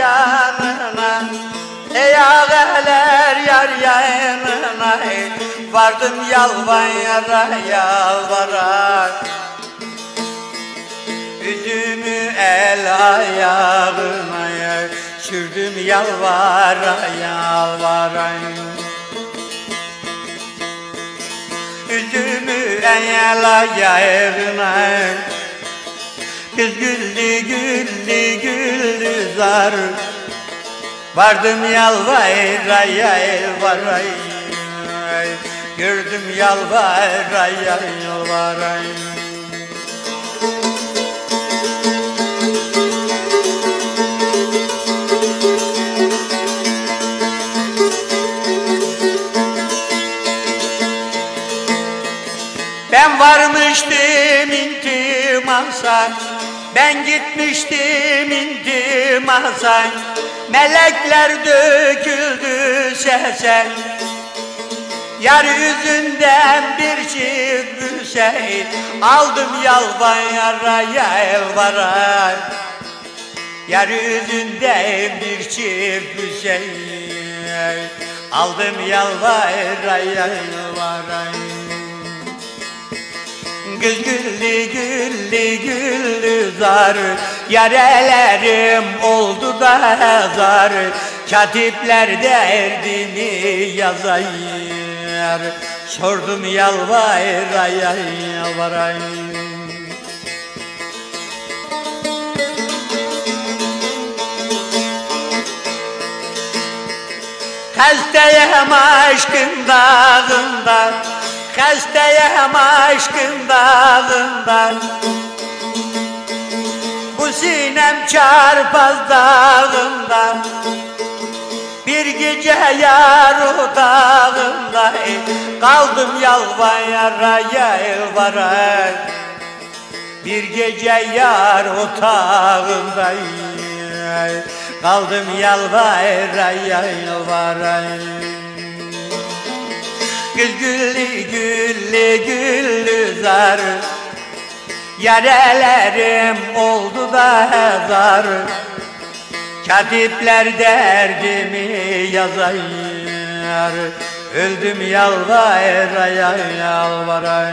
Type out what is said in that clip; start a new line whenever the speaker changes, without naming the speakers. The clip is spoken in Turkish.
yanına Ey ağalar yar yanına Vardım yalvara yalvara. Üzümü el ayağına Sürdüm yalvara yalvara. Üzümü el ayağına Kız güllü güllü güllü zar. Vardım yalvara yalvara Gördüm yalvara yalvara Ben varmıştım intimasa Ben gitmiştim intimasa Melekler döküldü sese Yar yüzünden bir çift şey Aldım yalvara yalvara. Yar yüzünden bir çift şey Aldım yalvara yalvara Kız güllü güllü güllü zar. Yarelerim oldu da zar. Katipler derdimi yazayır Sordum yalvara yalvara Hastayım aşkın dağında Hastayım aşkın dağında. Bu sinem çarpaz dağında. Bir gece yar otağında Kaldım yalvara yalvara Bir gece yar otağında Kaldım yalvara yalvara Kız güllü güllü güllü zar. Yarelerim oldu da zar. Katipler derdimi yazayır Öldüm yalvara yalvara